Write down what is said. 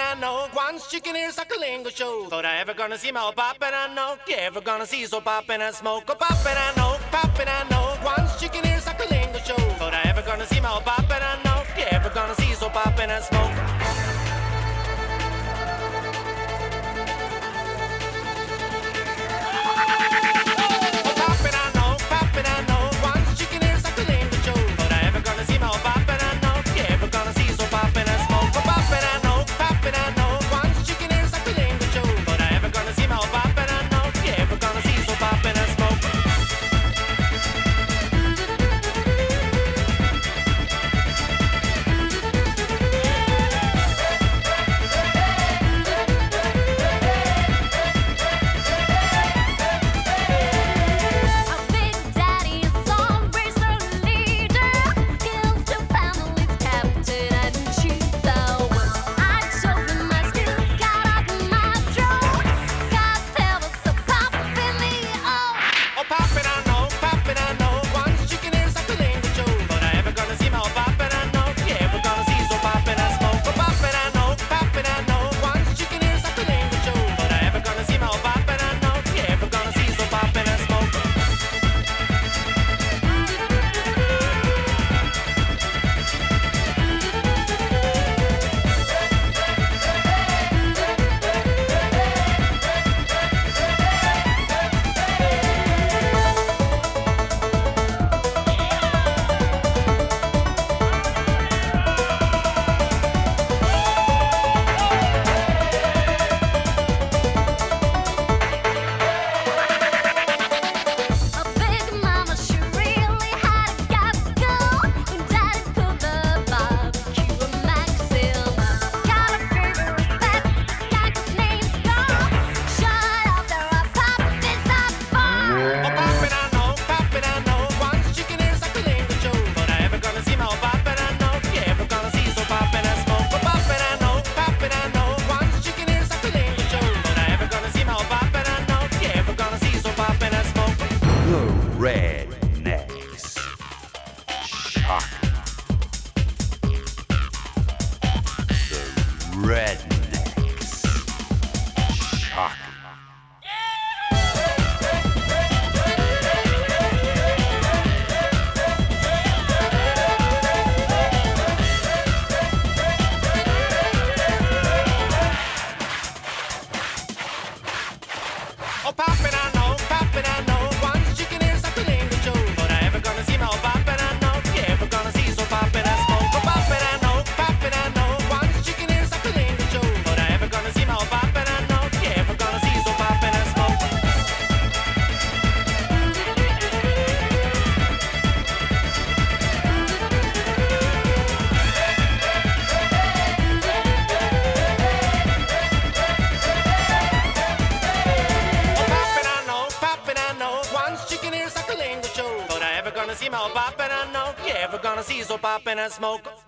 and I know Guan's chicken ears like a lingo show. Thought I ever gonna see my old pop and I know you ever gonna see so pop and I smoke a pop and I know pop and I know Guan's chicken ears like a lingo show. Thought I Rednecks. Shock. Oh, poppin' on gonna see my old pop and I know you ever gonna see so pop and I smoke.